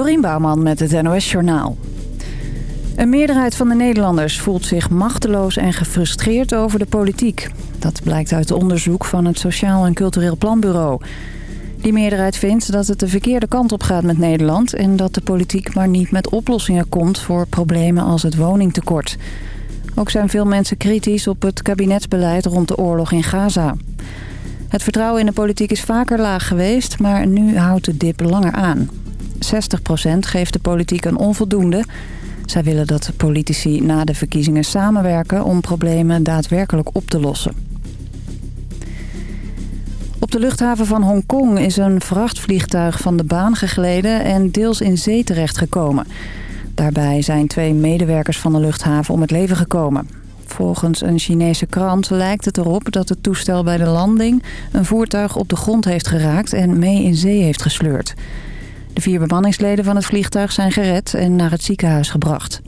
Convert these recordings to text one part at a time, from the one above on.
Dorien Bouwman met het NOS Journaal. Een meerderheid van de Nederlanders voelt zich machteloos en gefrustreerd over de politiek. Dat blijkt uit onderzoek van het Sociaal en Cultureel Planbureau. Die meerderheid vindt dat het de verkeerde kant op gaat met Nederland... en dat de politiek maar niet met oplossingen komt voor problemen als het woningtekort. Ook zijn veel mensen kritisch op het kabinetsbeleid rond de oorlog in Gaza. Het vertrouwen in de politiek is vaker laag geweest, maar nu houdt de dip langer aan. 60% geeft de politiek een onvoldoende. Zij willen dat politici na de verkiezingen samenwerken om problemen daadwerkelijk op te lossen. Op de luchthaven van Hongkong is een vrachtvliegtuig van de baan gegleden en deels in zee terechtgekomen. Daarbij zijn twee medewerkers van de luchthaven om het leven gekomen. Volgens een Chinese krant lijkt het erop dat het toestel bij de landing... een voertuig op de grond heeft geraakt en mee in zee heeft gesleurd. Vier bemanningsleden van het vliegtuig zijn gered en naar het ziekenhuis gebracht.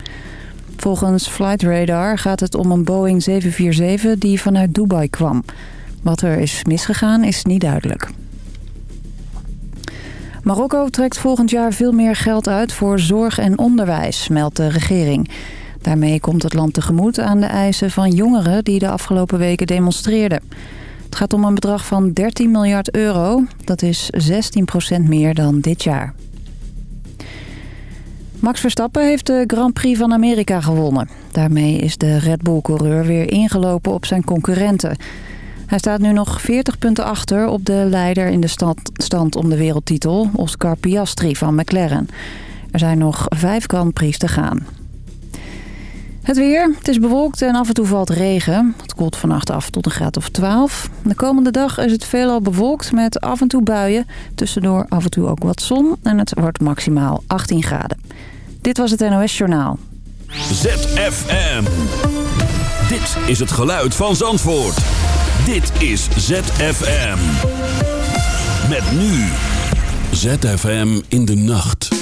Volgens Flight Radar gaat het om een Boeing 747 die vanuit Dubai kwam. Wat er is misgegaan is niet duidelijk. Marokko trekt volgend jaar veel meer geld uit voor zorg en onderwijs, meldt de regering. Daarmee komt het land tegemoet aan de eisen van jongeren die de afgelopen weken demonstreerden. Het gaat om een bedrag van 13 miljard euro. Dat is 16% meer dan dit jaar. Max Verstappen heeft de Grand Prix van Amerika gewonnen. Daarmee is de Red Bull-coureur weer ingelopen op zijn concurrenten. Hij staat nu nog 40 punten achter op de leider in de stand, om de wereldtitel, Oscar Piastri van McLaren. Er zijn nog vijf Grand Prix te gaan. Het weer. Het is bewolkt en af en toe valt regen. Het koelt vannacht af tot een graad of 12. De komende dag is het veelal bewolkt met af en toe buien. Tussendoor af en toe ook wat zon. En het wordt maximaal 18 graden. Dit was het NOS Journaal. ZFM. Dit is het geluid van Zandvoort. Dit is ZFM. Met nu. ZFM in de nacht.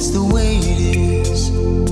that's the way it is.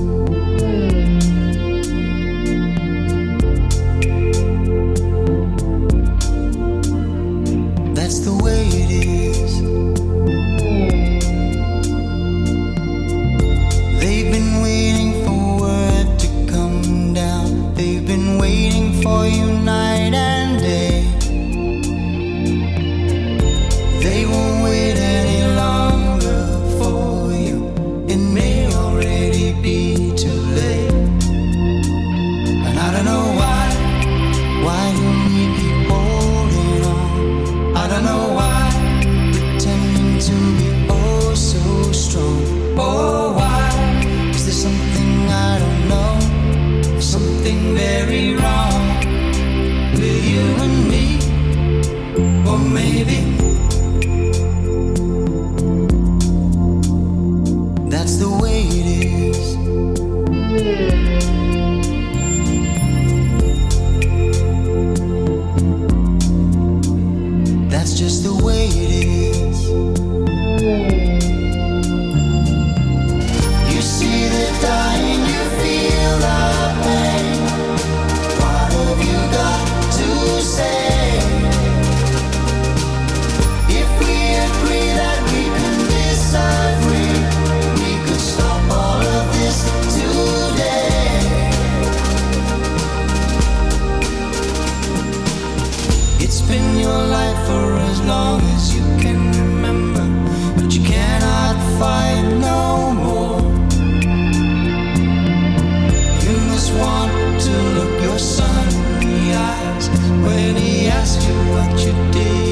past you what you did.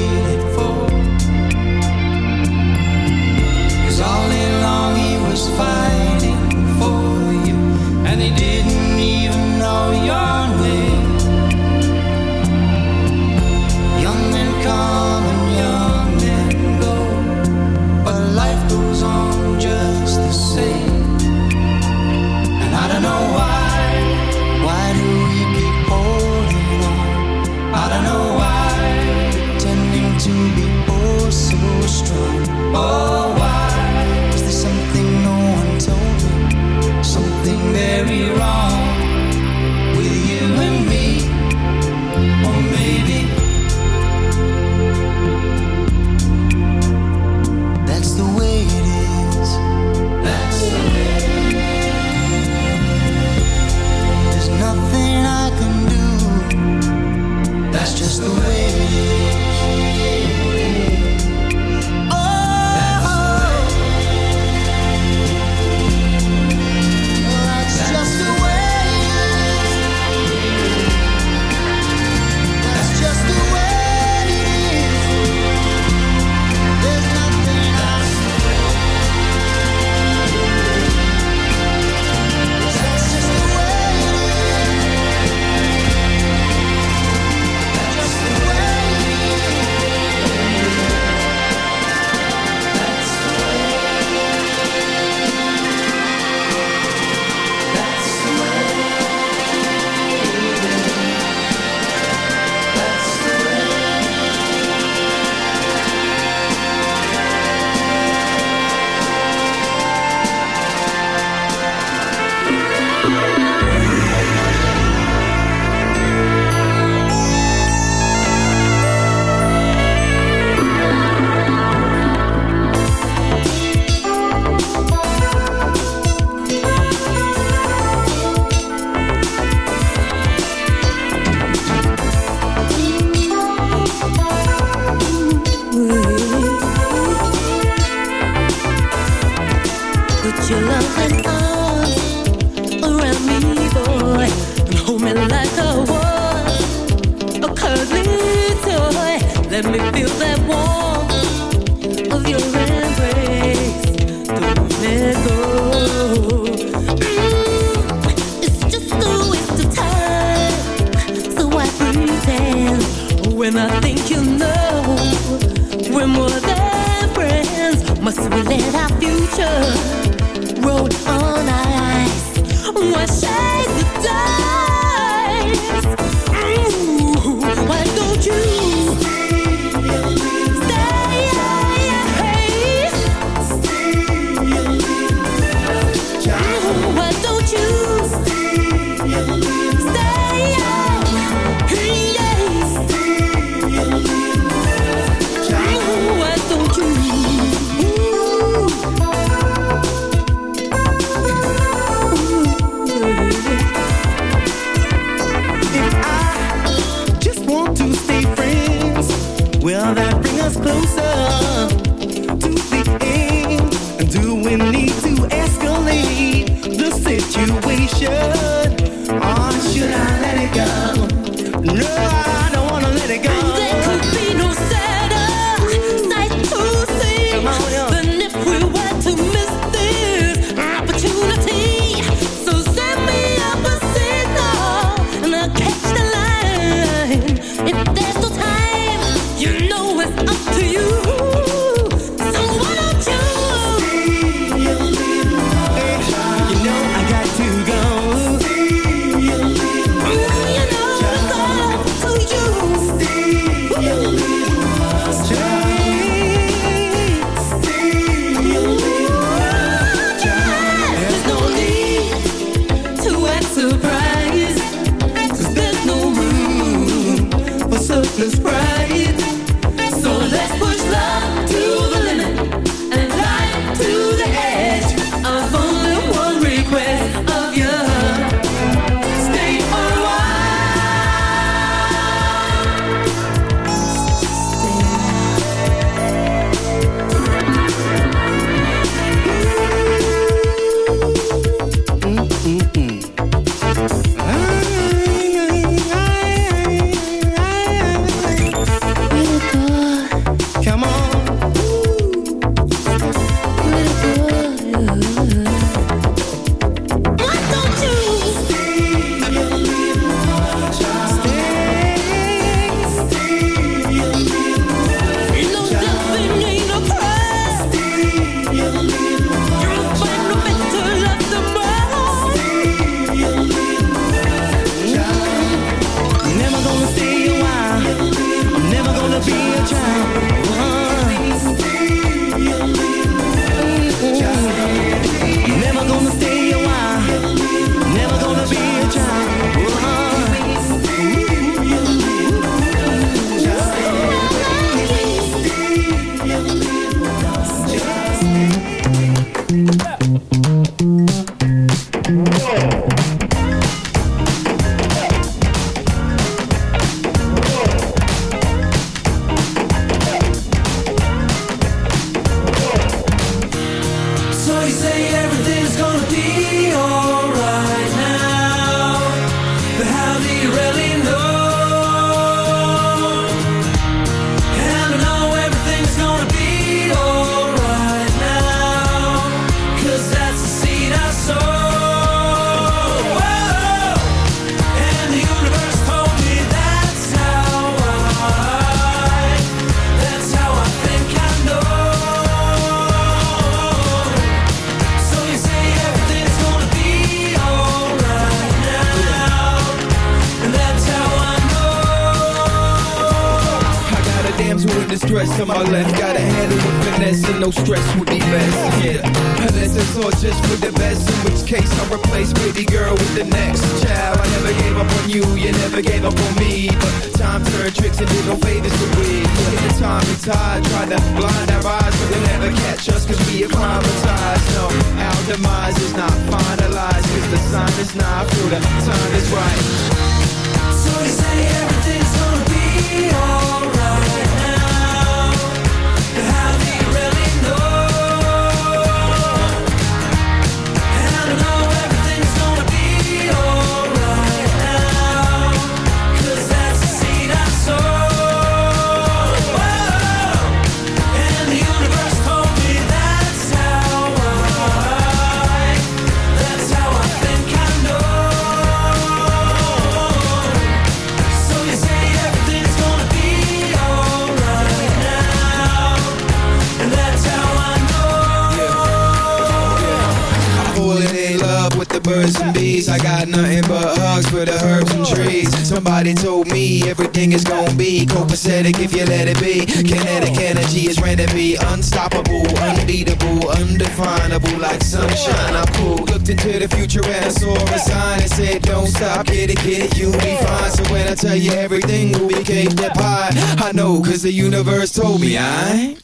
If you let it be. Kinetic energy is ready to be unstoppable, unbeatable, undefinable, like sunshine. I'm cool. Looked into the future and I saw a sign that said, Don't stop, get it, get it, you'll be fine. So when I tell you everything be cake that pie, I know, cause the universe told me I.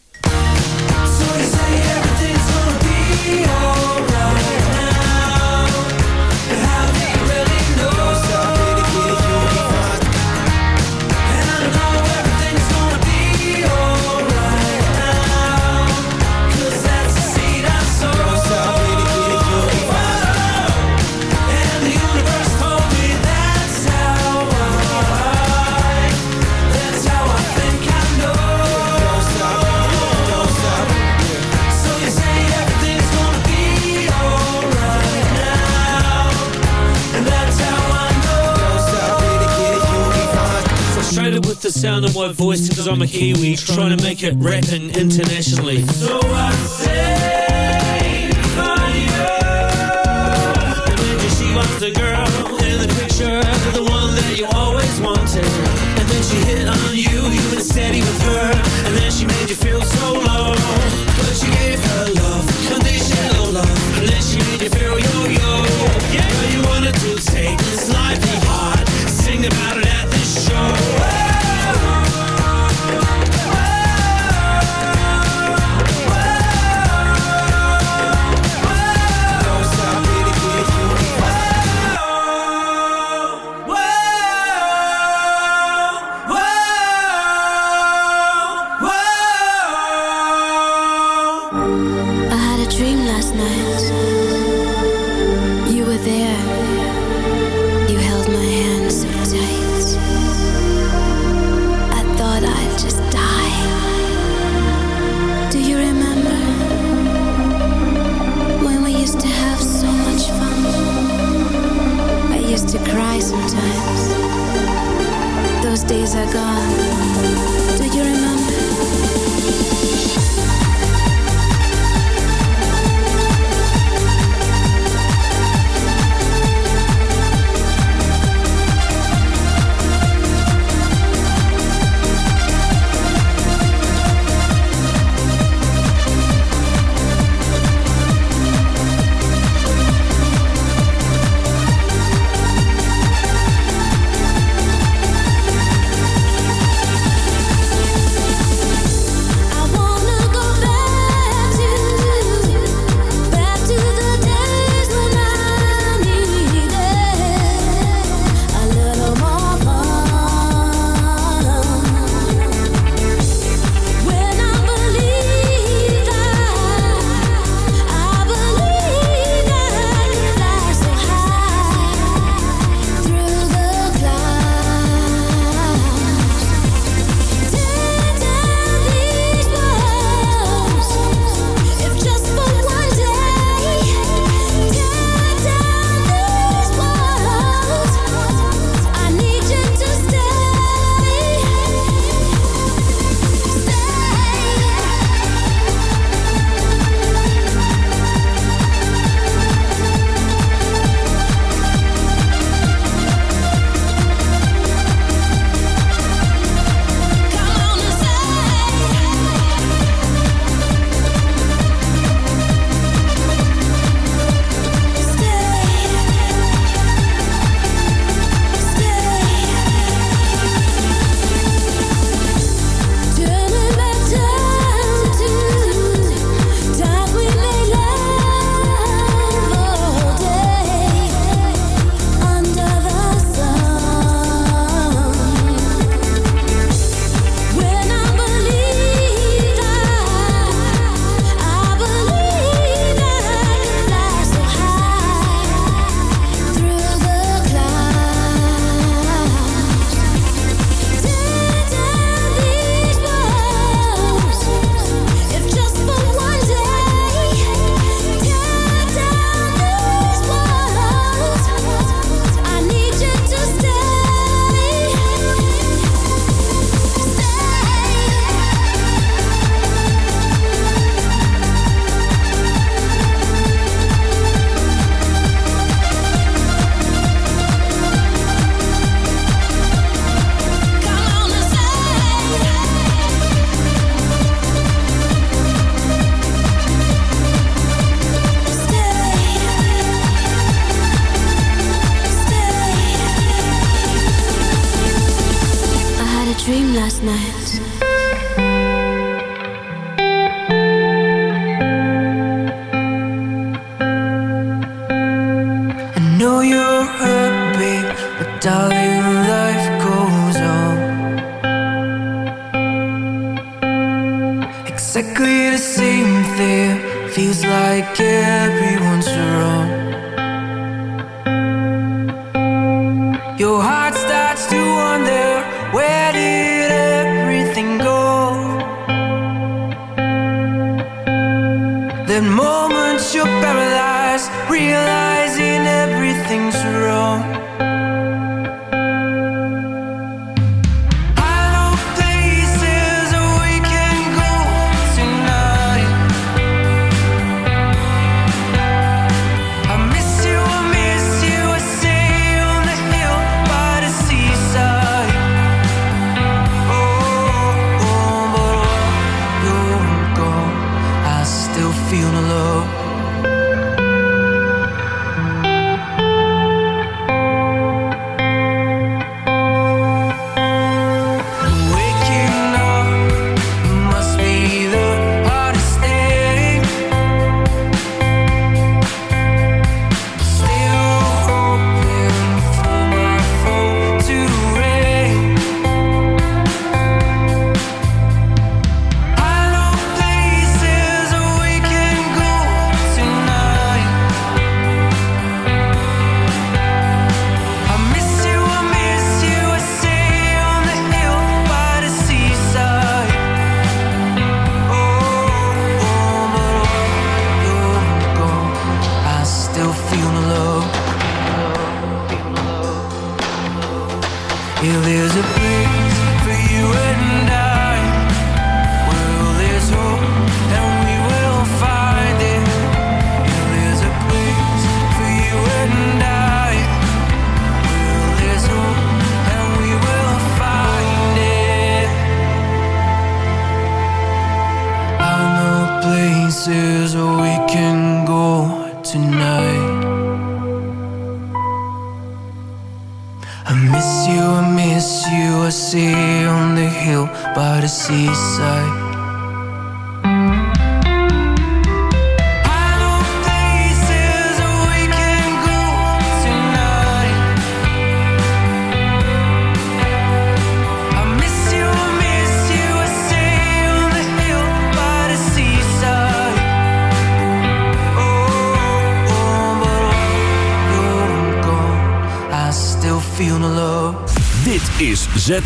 my voice because I'm a Kiwi trying to make it rapping internationally. So I say you. And she was the girl in the picture, the one that you always wanted. And then she hit on you, you were steady with her,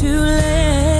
too late,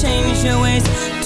change your ways.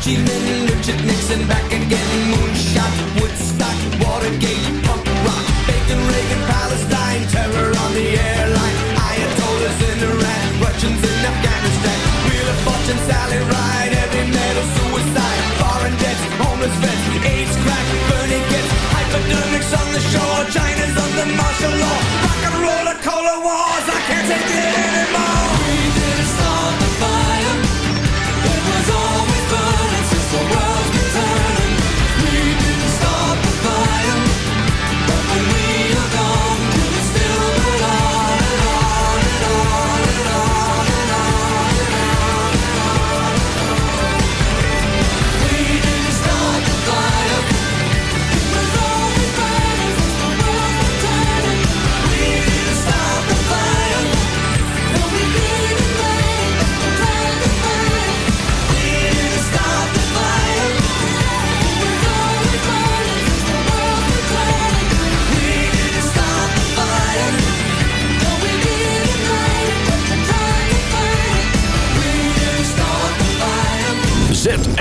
Cheeman, Richard Nixon, back again, moonshot, Woodstock, Watergate, punk rock, Bacon, Reagan, Palestine, terror on the Ayatollahs in Iran, Russians in Afghanistan, Wheel of Fortune, Sally Ride, every metal, suicide, foreign debts, homeless vets, AIDS, crack, burning kids, hypodermics on the shore, China's under martial law, rock and roller, cola wars, I can't take it anymore.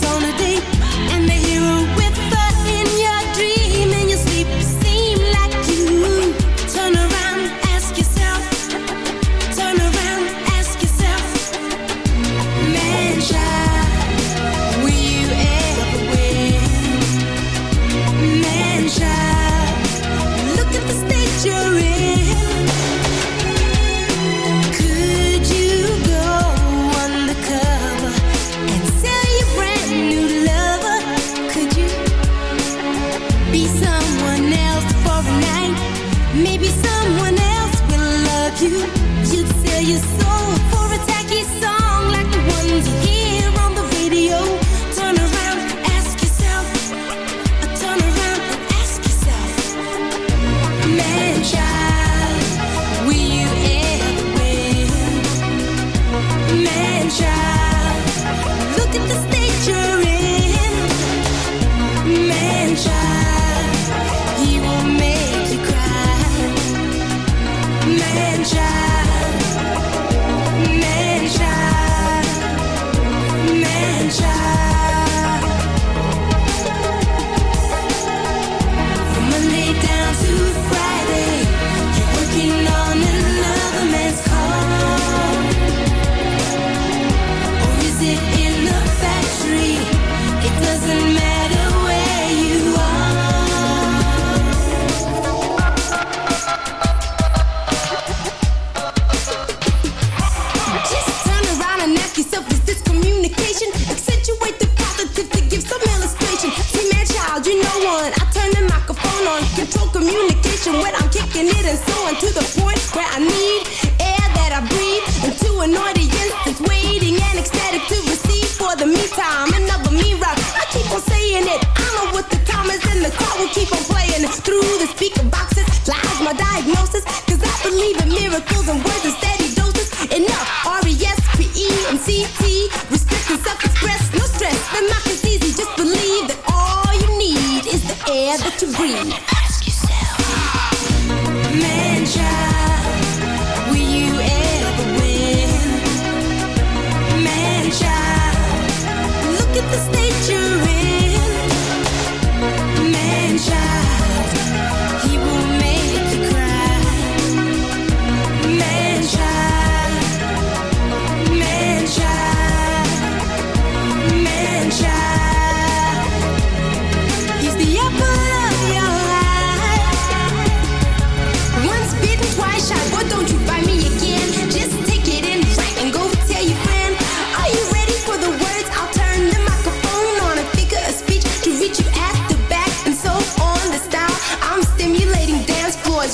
on it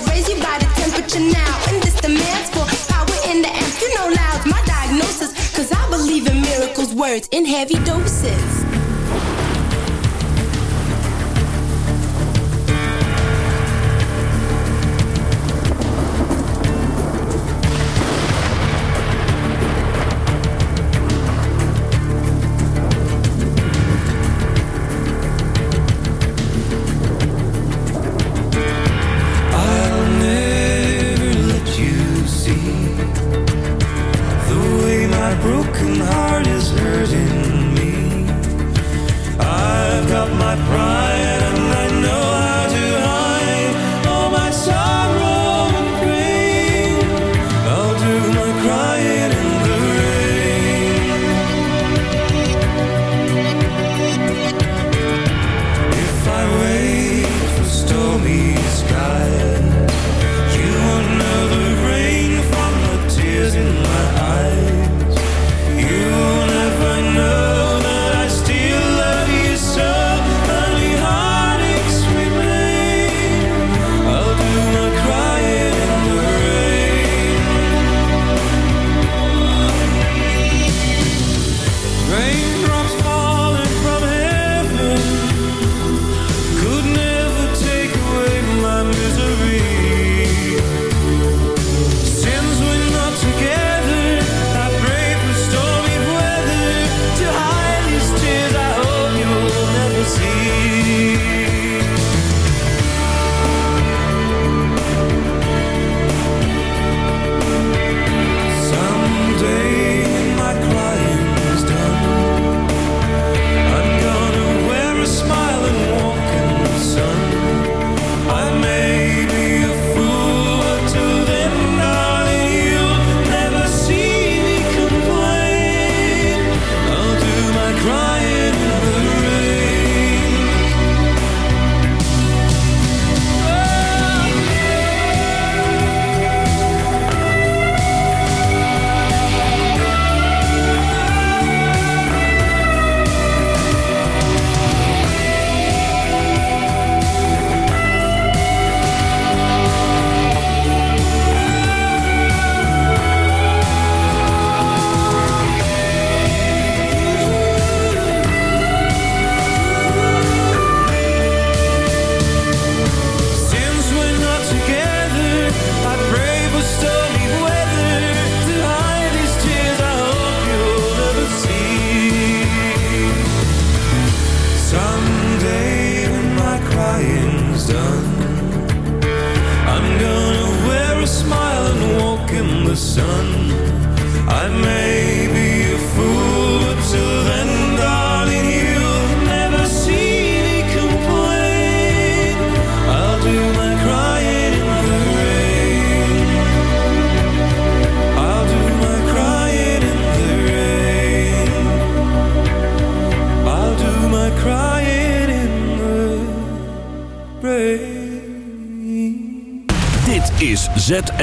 Raise your body temperature now. And this demands for power in the. You know, loud, my diagnosis. Cause I believe in miracles, words in heavy doses.